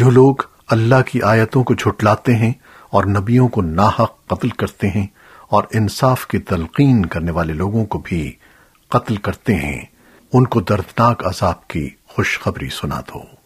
جو لوگ اللہ کی آیتوں کو جھٹلاتے ہیں اور نبیوں کو ناحق قتل کرتے ہیں اور انصاف کی تلقین کرنے والے لوگوں کو بھی قتل کرتے ہیں، ان کو دردناک عذاب کی خوشخبری سنا دو۔